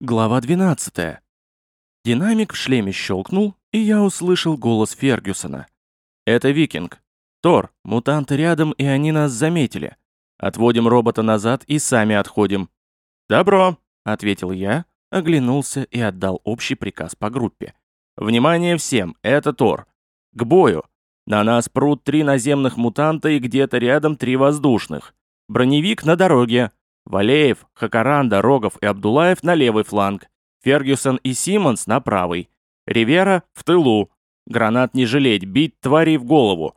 Глава 12. Динамик в шлеме щелкнул, и я услышал голос Фергюсона. «Это Викинг. Тор, мутанты рядом, и они нас заметили. Отводим робота назад и сами отходим». «Добро», — ответил я, оглянулся и отдал общий приказ по группе. «Внимание всем, это Тор. К бою. На нас прут три наземных мутанта и где-то рядом три воздушных. Броневик на дороге. Валеев, Хакаранда, Рогов и Абдулаев на левый фланг, Фергюсон и Симмонс на правый, Ривера в тылу. Гранат не жалеть, бить тварей в голову.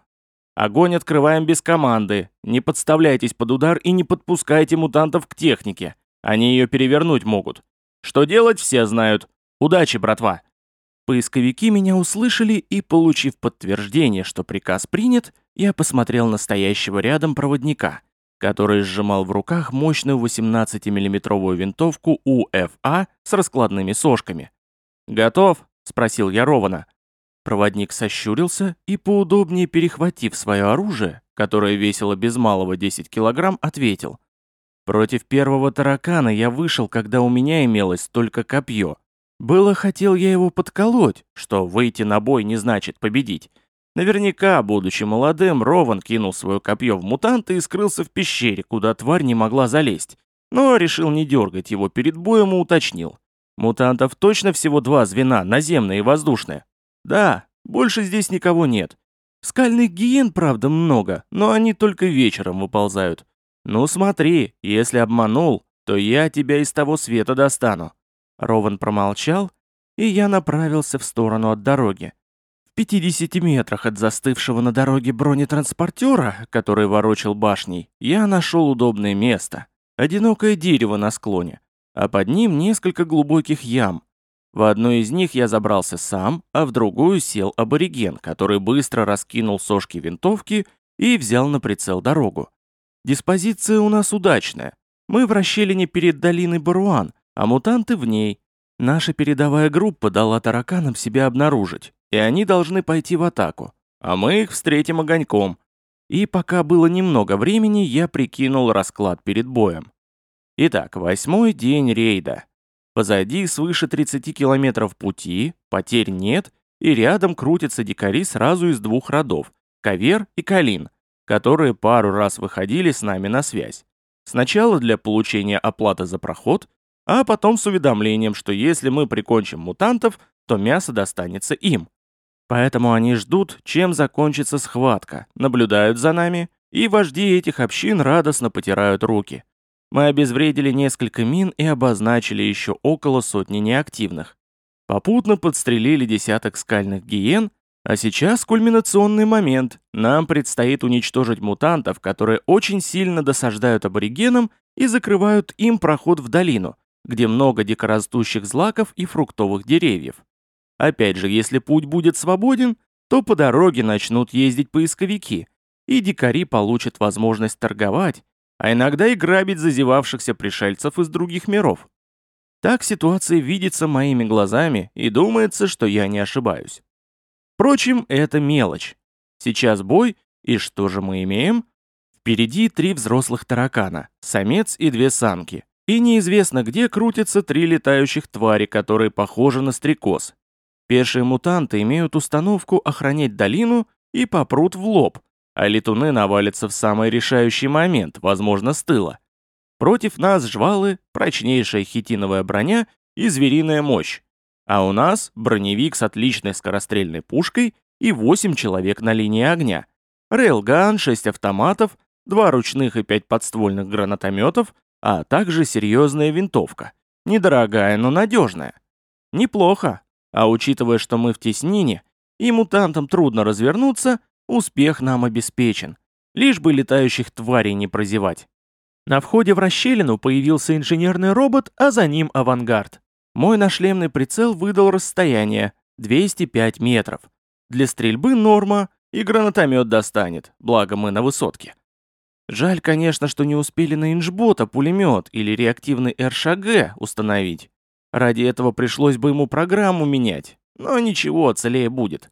Огонь открываем без команды. Не подставляйтесь под удар и не подпускайте мутантов к технике. Они ее перевернуть могут. Что делать, все знают. Удачи, братва!» Поисковики меня услышали и, получив подтверждение, что приказ принят, я посмотрел на стоящего рядом проводника который сжимал в руках мощную 18-миллиметровую винтовку УФА с раскладными сошками. «Готов?» — спросил я Рована. Проводник сощурился и, поудобнее перехватив свое оружие, которое весило без малого 10 килограмм, ответил. «Против первого таракана я вышел, когда у меня имелось только копье. Было хотел я его подколоть, что выйти на бой не значит победить. Наверняка, будучи молодым, Рован кинул свое копье в мутанта и скрылся в пещере, куда тварь не могла залезть. Но решил не дергать его перед боем и уточнил. Мутантов точно всего два звена, наземное и воздушное. Да, больше здесь никого нет. Скальных гиен, правда, много, но они только вечером выползают. Ну смотри, если обманул, то я тебя из того света достану. Рован промолчал, и я направился в сторону от дороги. 50 метрах от застывшего на дороге бронетранспортера, который ворочил башней, я нашел удобное место. Одинокое дерево на склоне, а под ним несколько глубоких ям. В одну из них я забрался сам, а в другую сел абориген, который быстро раскинул сошки винтовки и взял на прицел дорогу. Диспозиция у нас удачная. Мы в расщелине перед долиной Баруан, а мутанты в ней. Наша передовая группа дала тараканам себя обнаружить и они должны пойти в атаку, а мы их встретим огоньком. И пока было немного времени, я прикинул расклад перед боем. Итак, восьмой день рейда. Позади свыше 30 километров пути, потерь нет, и рядом крутятся дикари сразу из двух родов – Кавер и Калин, которые пару раз выходили с нами на связь. Сначала для получения оплаты за проход, а потом с уведомлением, что если мы прикончим мутантов, то мясо достанется им. Поэтому они ждут, чем закончится схватка, наблюдают за нами, и вожди этих общин радостно потирают руки. Мы обезвредили несколько мин и обозначили еще около сотни неактивных. Попутно подстрелили десяток скальных гиен, а сейчас кульминационный момент. Нам предстоит уничтожить мутантов, которые очень сильно досаждают аборигенам и закрывают им проход в долину, где много дикорастущих злаков и фруктовых деревьев. Опять же, если путь будет свободен, то по дороге начнут ездить поисковики, и дикари получат возможность торговать, а иногда и грабить зазевавшихся пришельцев из других миров. Так ситуация видится моими глазами, и думается, что я не ошибаюсь. Впрочем, это мелочь. Сейчас бой, и что же мы имеем? Впереди три взрослых таракана, самец и две самки. И неизвестно где крутятся три летающих твари, которые похожи на стрекоз, Пешие мутанты имеют установку охранять долину и попрут в лоб, а летуны навалятся в самый решающий момент, возможно, с тыла. Против нас жвалы, прочнейшая хитиновая броня и звериная мощь. А у нас броневик с отличной скорострельной пушкой и 8 человек на линии огня. Рейлган, 6 автоматов, 2 ручных и 5 подствольных гранатометов, а также серьезная винтовка. Недорогая, но надежная. Неплохо, а учитывая, что мы в теснине, и мутантам трудно развернуться, успех нам обеспечен. Лишь бы летающих тварей не прозевать. На входе в расщелину появился инженерный робот, а за ним авангард. Мой нашлемный прицел выдал расстояние 205 метров. Для стрельбы норма, и гранатомет достанет, благо мы на высотке. Жаль, конечно, что не успели на инжбота пулемет или реактивный РШГ установить. Ради этого пришлось бы ему программу менять, но ничего, целее будет.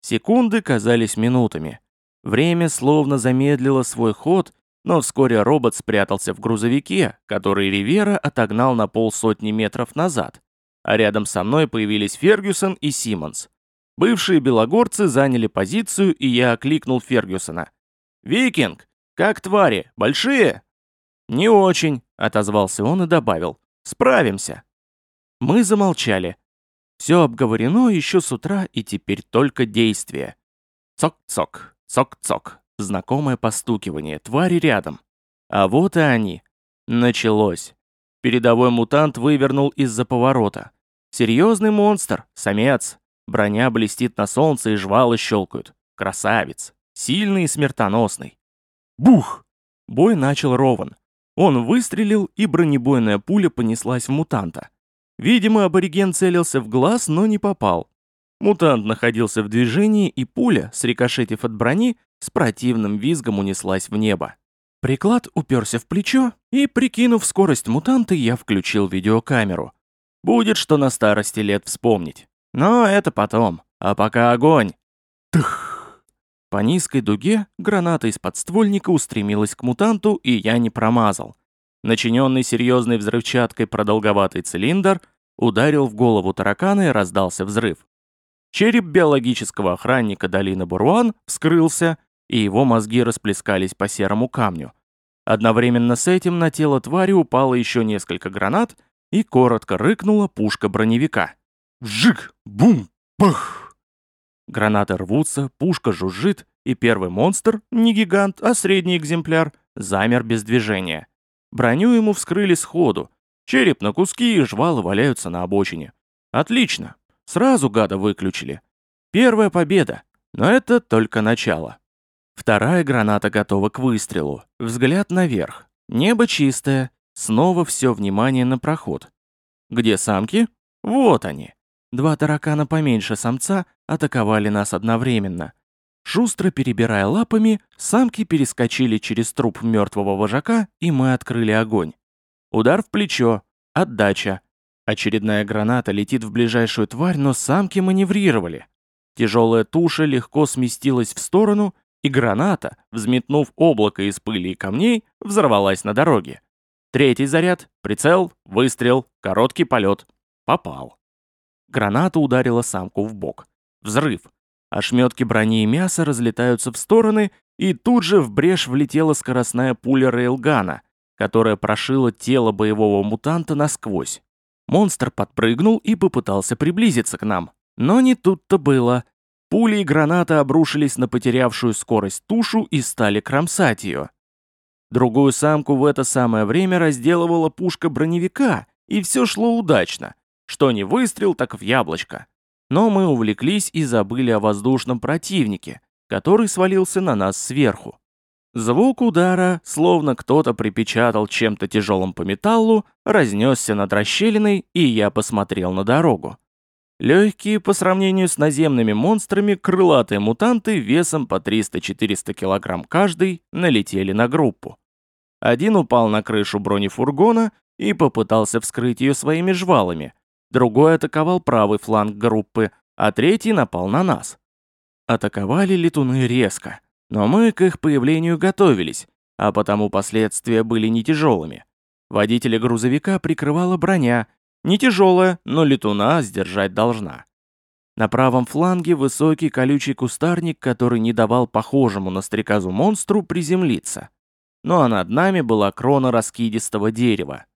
Секунды казались минутами. Время словно замедлило свой ход, но вскоре робот спрятался в грузовике, который Ривера отогнал на полсотни метров назад, а рядом со мной появились Фергюсон и Симмонс. Бывшие белогорцы заняли позицию, и я окликнул Фергюсона. «Викинг! Как твари? Большие?» «Не очень», — отозвался он и добавил. «Справимся». Мы замолчали. Все обговорено еще с утра, и теперь только действие. Цок-цок, цок-цок. Знакомое постукивание, твари рядом. А вот и они. Началось. Передовой мутант вывернул из-за поворота. Серьезный монстр, самец. Броня блестит на солнце и жвалы щелкают. Красавец. Сильный и смертоносный. Бух! Бой начал рован. Он выстрелил, и бронебойная пуля понеслась в мутанта. Видимо, абориген целился в глаз, но не попал. Мутант находился в движении, и пуля, срикошетив от брони, с противным визгом унеслась в небо. Приклад уперся в плечо, и, прикинув скорость мутанта, я включил видеокамеру. Будет что на старости лет вспомнить. Но это потом. А пока огонь. Тых! По низкой дуге граната из подствольника устремилась к мутанту, и я не промазал. Начиненный серьезной взрывчаткой продолговатый цилиндр ударил в голову таракана и раздался взрыв. Череп биологического охранника долины Буруан вскрылся, и его мозги расплескались по серому камню. Одновременно с этим на тело твари упало еще несколько гранат, и коротко рыкнула пушка броневика. Вжик! Бум! Пах! Гранаты рвутся, пушка жужжит, и первый монстр, не гигант, а средний экземпляр, замер без движения. Броню ему вскрыли сходу. Череп на куски и жвалы валяются на обочине. Отлично. Сразу гада выключили. Первая победа. Но это только начало. Вторая граната готова к выстрелу. Взгляд наверх. Небо чистое. Снова все внимание на проход. Где самки? Вот они. Два таракана поменьше самца атаковали нас одновременно. Шустро перебирая лапами, самки перескочили через труп мертвого вожака, и мы открыли огонь. Удар в плечо, отдача. Очередная граната летит в ближайшую тварь, но самки маневрировали. Тяжелая туша легко сместилась в сторону, и граната, взметнув облако из пыли и камней, взорвалась на дороге. Третий заряд, прицел, выстрел, короткий полет. Попал. Граната ударила самку в бок. Взрыв. Ошметки брони и мяса разлетаются в стороны, и тут же в брешь влетела скоростная пуля рейлгана, которая прошила тело боевого мутанта насквозь. Монстр подпрыгнул и попытался приблизиться к нам. Но не тут-то было. Пули и граната обрушились на потерявшую скорость тушу и стали кромсать ее. Другую самку в это самое время разделывала пушка броневика, и все шло удачно. Что не выстрел, так в яблочко. Но мы увлеклись и забыли о воздушном противнике, который свалился на нас сверху. Звук удара, словно кто-то припечатал чем-то тяжелым по металлу, разнесся над расщелиной, и я посмотрел на дорогу. Легкие по сравнению с наземными монстрами крылатые мутанты весом по 300-400 килограмм каждый налетели на группу. Один упал на крышу бронефургона и попытался вскрыть ее своими жвалами, другой атаковал правый фланг группы, а третий напал на нас. Атаковали летуны резко, но мы к их появлению готовились, а потому последствия были не тяжелыми. Водителя грузовика прикрывала броня, не тяжелая, но летуна сдержать должна. На правом фланге высокий колючий кустарник, который не давал похожему на стрекозу монстру приземлиться. Ну а над нами была крона раскидистого дерева.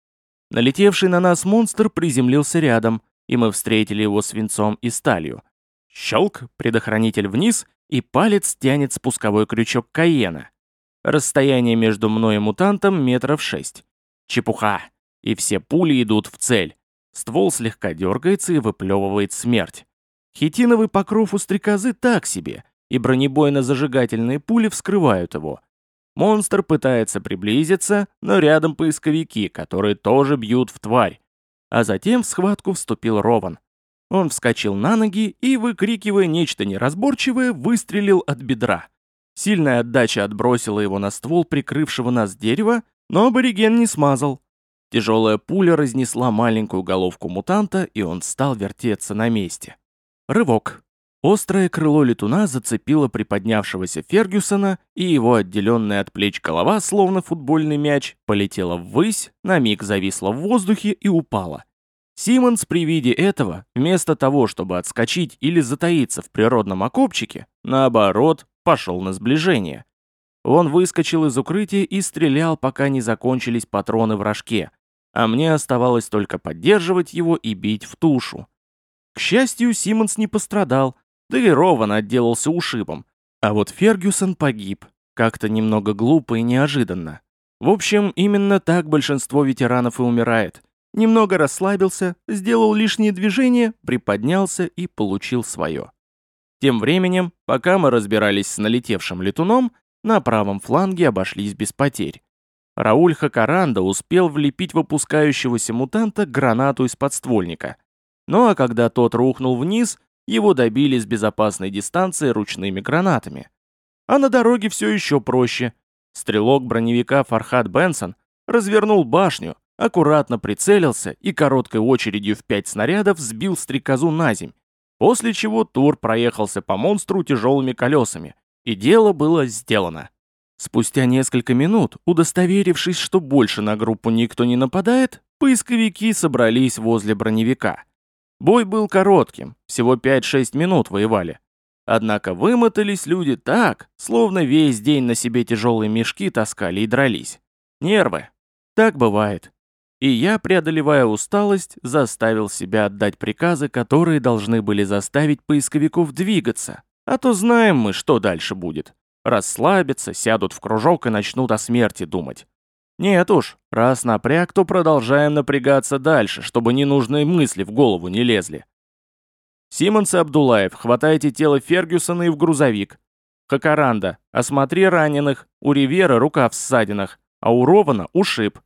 Налетевший на нас монстр приземлился рядом, и мы встретили его свинцом и сталью. Щелк, предохранитель вниз, и палец тянет спусковой крючок Каена. Расстояние между мной и мутантом метров шесть. Чепуха. И все пули идут в цель. Ствол слегка дергается и выплевывает смерть. Хитиновый покров у стрекозы так себе, и бронебойно-зажигательные пули вскрывают его. Монстр пытается приблизиться, но рядом поисковики, которые тоже бьют в тварь. А затем в схватку вступил Рован. Он вскочил на ноги и, выкрикивая нечто неразборчивое, выстрелил от бедра. Сильная отдача отбросила его на ствол прикрывшего нас дерева, но абориген не смазал. Тяжелая пуля разнесла маленькую головку мутанта, и он стал вертеться на месте. Рывок. Острое крыло летуна зацепило приподнявшегося Фергюсона, и его отделенная от плеч голова, словно футбольный мяч, полетела ввысь, на миг зависла в воздухе и упала. Симмонс при виде этого, вместо того, чтобы отскочить или затаиться в природном окопчике, наоборот, пошел на сближение. Он выскочил из укрытия и стрелял, пока не закончились патроны в рожке, а мне оставалось только поддерживать его и бить в тушу. К счастью, Симмонс не пострадал, да и Рован отделался ушибом. А вот Фергюсон погиб. Как-то немного глупо и неожиданно. В общем, именно так большинство ветеранов и умирает. Немного расслабился, сделал лишние движения, приподнялся и получил свое. Тем временем, пока мы разбирались с налетевшим летуном, на правом фланге обошлись без потерь. Рауль Хакаранда успел влепить в опускающегося мутанта гранату из подствольника. Ну а когда тот рухнул вниз, его добили с безопасной дистанции ручными гранатами. А на дороге все еще проще. Стрелок броневика Фархад Бенсон развернул башню, аккуратно прицелился и короткой очередью в пять снарядов сбил стрекозу на земь, после чего Тур проехался по монстру тяжелыми колесами, и дело было сделано. Спустя несколько минут, удостоверившись, что больше на группу никто не нападает, поисковики собрались возле броневика. Бой был коротким, всего 5-6 минут воевали. Однако вымотались люди так, словно весь день на себе тяжелые мешки таскали и дрались. Нервы. Так бывает. И я, преодолевая усталость, заставил себя отдать приказы, которые должны были заставить поисковиков двигаться. А то знаем мы, что дальше будет. Расслабятся, сядут в кружок и начнут о смерти думать. Нет уж, раз напряг, то продолжаем напрягаться дальше, чтобы ненужные мысли в голову не лезли. Симонс и Абдулаев, хватайте тело Фергюсона и в грузовик. Хакаранда, осмотри раненых, у Ривера рука в ссадинах, а у Рована ушиб.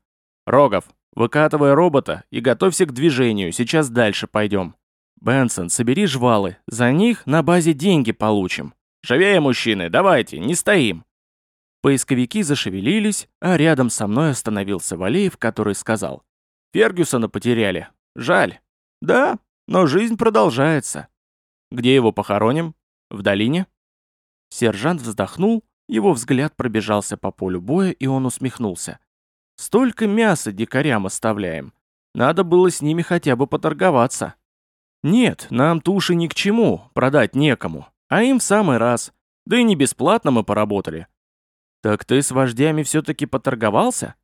Рогов, выкатывай робота и готовься к движению, сейчас дальше пойдем. Бенсон, собери жвалы, за них на базе деньги получим. Живее, мужчины, давайте, не стоим. Поисковики зашевелились, а рядом со мной остановился Валеев, который сказал. «Фергюсона потеряли. Жаль. Да, но жизнь продолжается. Где его похороним? В долине?» Сержант вздохнул, его взгляд пробежался по полю боя, и он усмехнулся. «Столько мяса дикарям оставляем. Надо было с ними хотя бы поторговаться». «Нет, нам туши ни к чему, продать некому, а им в самый раз. Да и не бесплатно мы поработали. «Так ты с вождями все-таки поторговался?»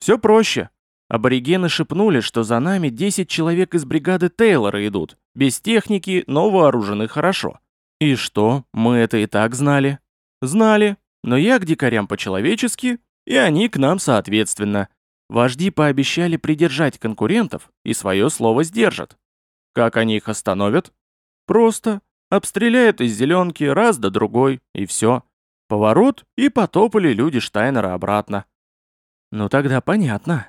«Все проще. Аборигены шепнули, что за нами 10 человек из бригады Тейлора идут, без техники, но вооружены хорошо. И что, мы это и так знали?» «Знали, но я к дикарям по-человечески, и они к нам соответственно. Вожди пообещали придержать конкурентов и свое слово сдержат. Как они их остановят? Просто. Обстреляют из зеленки раз да другой, и все. Поворот, и потопали люди Штайнера обратно. Ну тогда понятно.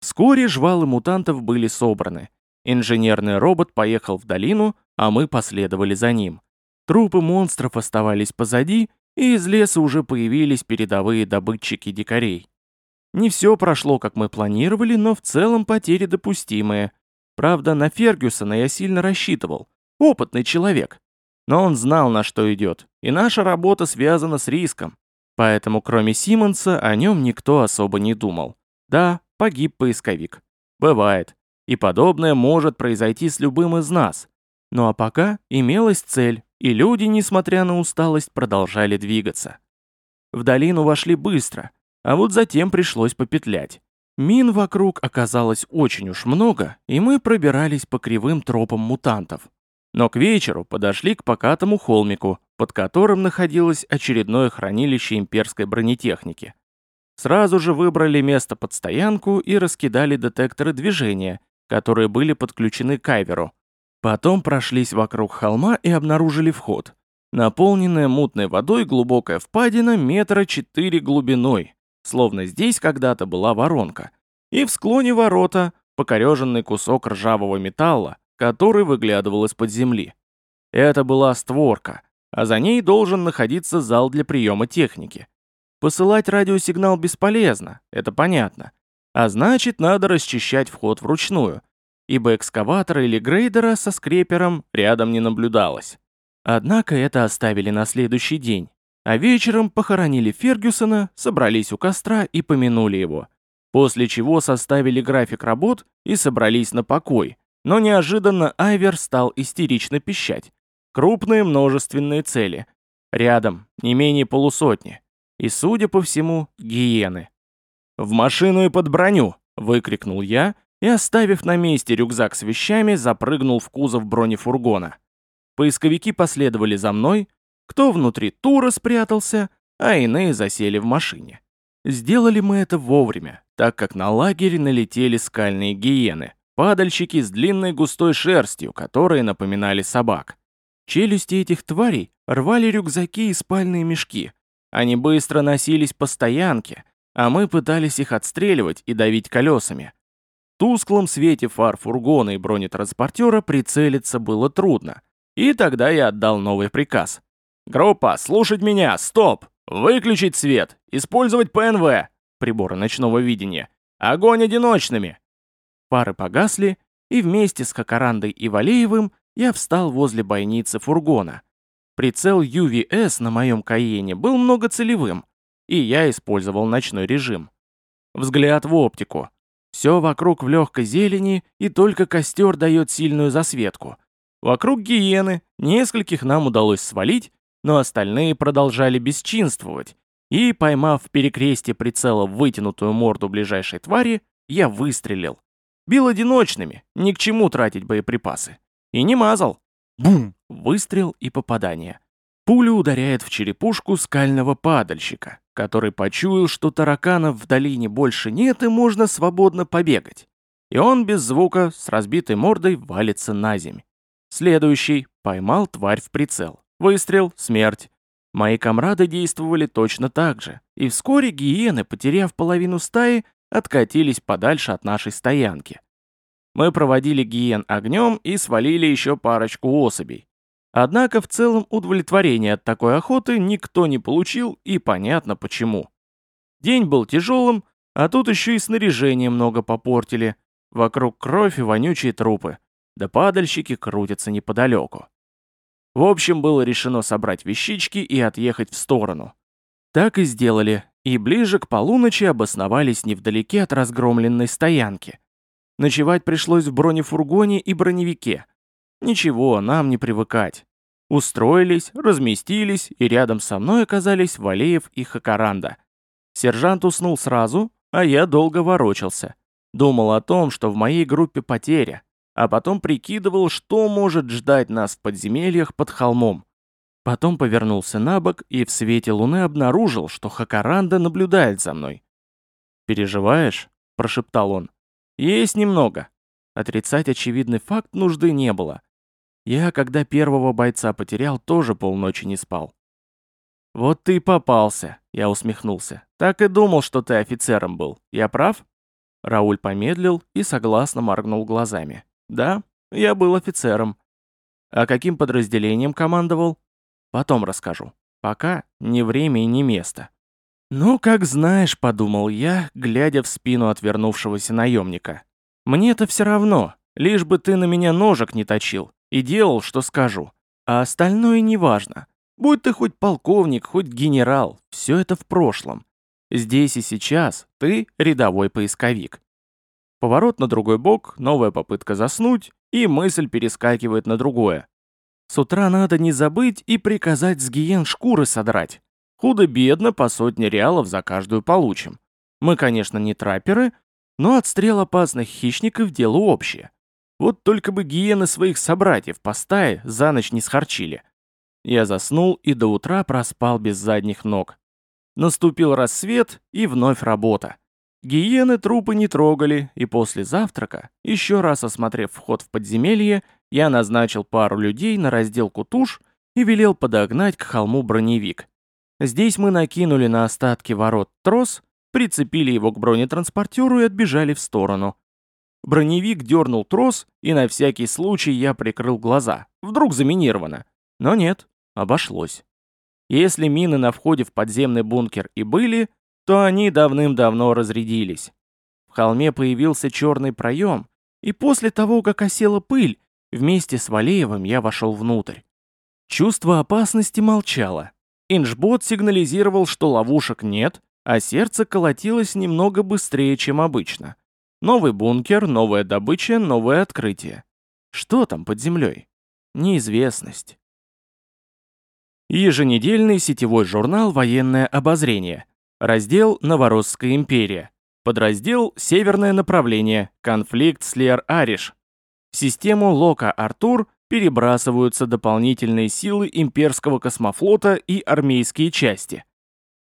Вскоре жвалы мутантов были собраны. Инженерный робот поехал в долину, а мы последовали за ним. Трупы монстров оставались позади, и из леса уже появились передовые добытчики дикарей. Не все прошло, как мы планировали, но в целом потери допустимые. Правда, на Фергюсона я сильно рассчитывал. Опытный человек. Но он знал, на что идет, и наша работа связана с риском. Поэтому кроме Симмонса о нем никто особо не думал. Да, погиб поисковик. Бывает. И подобное может произойти с любым из нас. Ну а пока имелась цель, и люди, несмотря на усталость, продолжали двигаться. В долину вошли быстро, а вот затем пришлось попетлять. Мин вокруг оказалось очень уж много, и мы пробирались по кривым тропам мутантов. Но к вечеру подошли к покатому холмику, под которым находилось очередное хранилище имперской бронетехники. Сразу же выбрали место под стоянку и раскидали детекторы движения, которые были подключены к кайверу. Потом прошлись вокруг холма и обнаружили вход. Наполненная мутной водой глубокая впадина метра четыре глубиной, словно здесь когда-то была воронка. И в склоне ворота покореженный кусок ржавого металла, который выглядывал из-под земли. Это была створка, а за ней должен находиться зал для приема техники. Посылать радиосигнал бесполезно, это понятно. А значит, надо расчищать вход вручную, ибо экскаватора или грейдера со скрепером рядом не наблюдалось. Однако это оставили на следующий день, а вечером похоронили Фергюсона, собрались у костра и помянули его. После чего составили график работ и собрались на покой. Но неожиданно Айвер стал истерично пищать. Крупные множественные цели. Рядом, не менее полусотни. И, судя по всему, гиены. «В машину и под броню!» — выкрикнул я и, оставив на месте рюкзак с вещами, запрыгнул в кузов бронефургона. Поисковики последовали за мной, кто внутри тура спрятался, а иные засели в машине. Сделали мы это вовремя, так как на лагерь налетели скальные гиены, падальщики с длинной густой шерстью, которые напоминали собак. Челюсти этих тварей рвали рюкзаки и спальные мешки. Они быстро носились по стоянке, а мы пытались их отстреливать и давить колесами. В тусклом свете фар фургона и бронетранспортера прицелиться было трудно, и тогда я отдал новый приказ. «Группа, слушать меня! Стоп! Выключить свет! Использовать ПНВ!» Приборы ночного видения. «Огонь одиночными!» Пары погасли, и вместе с Хакарандой и Валеевым я встал возле бойницы фургона. Прицел UVS на моем Каене был многоцелевым, и я использовал ночной режим. Взгляд в оптику. Все вокруг в легкой зелени, и только костер дает сильную засветку. Вокруг гиены, нескольких нам удалось свалить, но остальные продолжали бесчинствовать, и, поймав в перекрестие прицела вытянутую морду ближайшей твари, я выстрелил. Бил одиночными, ни к чему тратить боеприпасы. И не мазал. Бум! Выстрел и попадание. Пуля ударяет в черепушку скального падальщика, который почуял, что тараканов в долине больше нет и можно свободно побегать. И он без звука, с разбитой мордой, валится на земь. Следующий поймал тварь в прицел. Выстрел, смерть. Мои комрады действовали точно так же, и вскоре гиены, потеряв половину стаи, откатились подальше от нашей стоянки. Мы проводили гиен огнем и свалили еще парочку особей. Однако в целом удовлетворения от такой охоты никто не получил, и понятно почему. День был тяжелым, а тут еще и снаряжение много попортили. Вокруг кровь и вонючие трупы. Да падальщики крутятся неподалеку. В общем, было решено собрать вещички и отъехать в сторону. Так и сделали, и ближе к полуночи обосновались невдалеке от разгромленной стоянки. Ночевать пришлось в бронефургоне и броневике. Ничего, нам не привыкать. Устроились, разместились, и рядом со мной оказались Валеев и Хакаранда. Сержант уснул сразу, а я долго ворочался. Думал о том, что в моей группе потеря, а потом прикидывал, что может ждать нас в подземельях под холмом. Потом повернулся на бок и в свете луны обнаружил, что Хакаранда наблюдает за мной. «Переживаешь?» – прошептал он. «Есть немного». Отрицать очевидный факт нужды не было. Я, когда первого бойца потерял, тоже полночи не спал. «Вот ты и попался», — я усмехнулся. «Так и думал, что ты офицером был. Я прав?» Рауль помедлил и согласно моргнул глазами. Да, я был офицером. А каким подразделением командовал? Потом расскажу. Пока не время и не место. «Ну, как знаешь», — подумал я, глядя в спину отвернувшегося наемника. «Мне-то все равно, лишь бы ты на меня ножек не точил и делал, что скажу. А остальное неважно. Будь ты хоть полковник, хоть генерал, все это в прошлом. Здесь и сейчас ты рядовой поисковик. Поворот на другой бок, новая попытка заснуть, и мысль перескакивает на другое. С утра надо не забыть и приказать с гиен шкуры содрать. Худо-бедно по сотне реалов за каждую получим. Мы, конечно, не трапперы, но отстрел опасных хищников дело общее. Вот только бы гиены своих собратьев по стае за ночь не схарчили. Я заснул и до утра проспал без задних ног. Наступил рассвет и вновь работа. Гиены трупы не трогали, и после завтрака, еще раз осмотрев вход в подземелье, я назначил пару людей на разделку туш и велел подогнать к холму броневик. Здесь мы накинули на остатки ворот трос, прицепили его к бронетранспортеру и отбежали в сторону. Броневик дернул трос, и на всякий случай я прикрыл глаза. Вдруг заминировано. Но нет, обошлось. Если мины на входе в подземный бункер и были, то они давным-давно разрядились. В холме появился черный проем, и после того, как осела пыль, вместе с Валеевым я вошел внутрь. Чувство опасности молчало. Инжбот сигнализировал, что ловушек нет, а сердце колотилось немного быстрее, чем обычно. Новый бункер, новая добыча, новое открытие. Что там под землей? Неизвестность. Еженедельный сетевой журнал «Военное обозрение». Раздел «Новоросская империя». Подраздел «Северное направление. Конфликт с Лер-Ариш». В систему Лока-Артур перебрасываются дополнительные силы имперского космофлота и армейские части.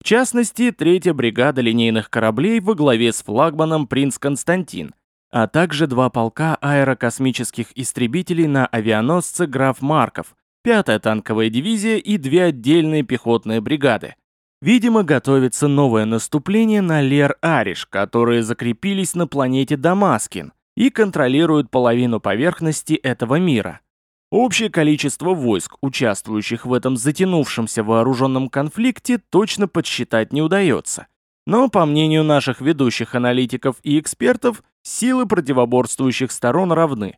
В частности, третья бригада линейных кораблей во главе с флагманом «Принц Константин», а также два полка аэрокосмических истребителей на авианосце «Граф Марков», пятая танковая дивизия и две отдельные пехотные бригады. Видимо, готовится новое наступление на Лер-Ариш, которые закрепились на планете Дамаскин и контролируют половину поверхности этого мира. Общее количество войск, участвующих в этом затянувшемся вооруженном конфликте, точно подсчитать не удается. Но, по мнению наших ведущих аналитиков и экспертов, силы противоборствующих сторон равны.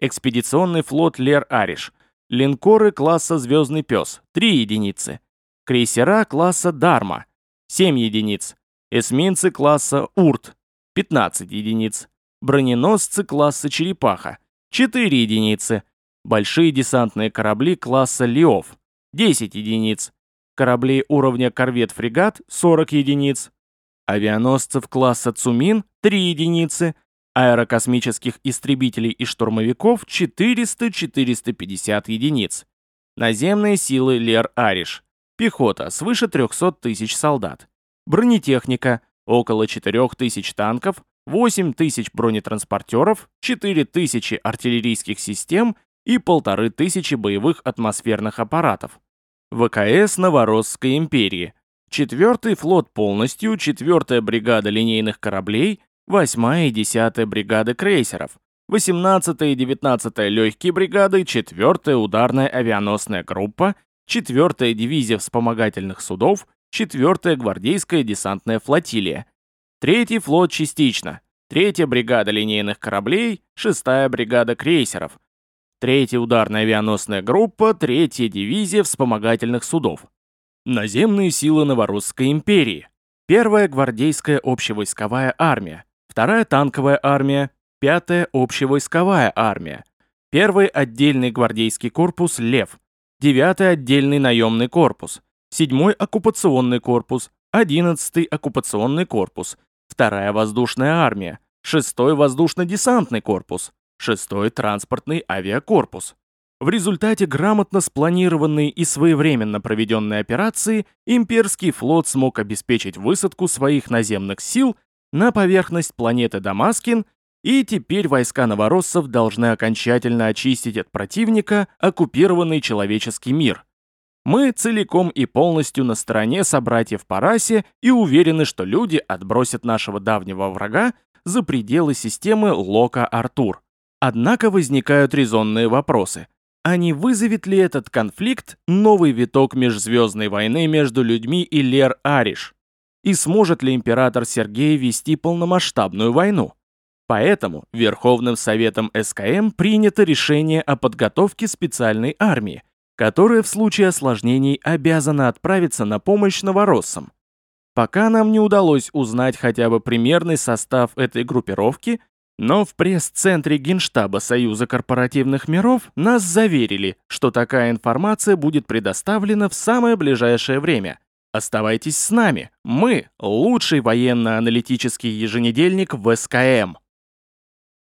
Экспедиционный флот Лер-Ариш, линкоры класса «Звездный пес» — 3 единицы, крейсера класса «Дарма» — 7 единиц, эсминцы класса «Урт» — 15 единиц, броненосцы класса «Черепаха» — 4 единицы, большие десантные корабли класса Леов – 10 единиц, корабли уровня корвет-фрегат – 40 единиц, авианосцев класса Цумин – 3 единицы, аэрокосмических истребителей и штурмовиков – 400-450 единиц, наземные силы Лер-Ариш, пехота – свыше 300 тысяч солдат, бронетехника – около 4 тысяч танков, 8 тысяч бронетранспортеров, 4 тысячи артиллерийских систем и полторы тысячи боевых атмосферных аппаратов. ВКС Новоросской империи. Четвертый флот полностью, четвертая бригада линейных кораблей, восьмая и десятая бригады крейсеров, 18 и 19 легкие бригады, четвертая ударная авианосная группа, четвертая дивизия вспомогательных судов, четвертая гвардейская десантная флотилия. Третий флот частично, третья бригада линейных кораблей, шестая бригада крейсеров, Третья ударная авианосная группа, третья дивизия вспомогательных судов. Наземные силы Новорусской империи. Первая гвардейская общевойсковая армия. Вторая танковая армия. Пятая общевойсковая армия. Первый отдельный гвардейский корпус «Лев». Девятый отдельный наемный корпус. Седьмой оккупационный корпус. Одиннадцатый оккупационный корпус. Вторая воздушная армия. Шестой воздушно-десантный корпус шестой транспортный авиакорпус. В результате грамотно спланированной и своевременно проведенной операции имперский флот смог обеспечить высадку своих наземных сил на поверхность планеты Дамаскин, и теперь войска новороссов должны окончательно очистить от противника оккупированный человеческий мир. Мы целиком и полностью на стороне собратьев по расе и уверены, что люди отбросят нашего давнего врага за пределы системы Лока-Артур. Однако возникают резонные вопросы. А не вызовет ли этот конфликт новый виток межзвездной войны между людьми и Лер-Ариш? И сможет ли император Сергей вести полномасштабную войну? Поэтому Верховным Советом СКМ принято решение о подготовке специальной армии, которая в случае осложнений обязана отправиться на помощь новороссам. Пока нам не удалось узнать хотя бы примерный состав этой группировки, но в пресс-центре Генштаба Союза корпоративных миров нас заверили, что такая информация будет предоставлена в самое ближайшее время. Оставайтесь с нами, мы – лучший военно-аналитический еженедельник в СКМ.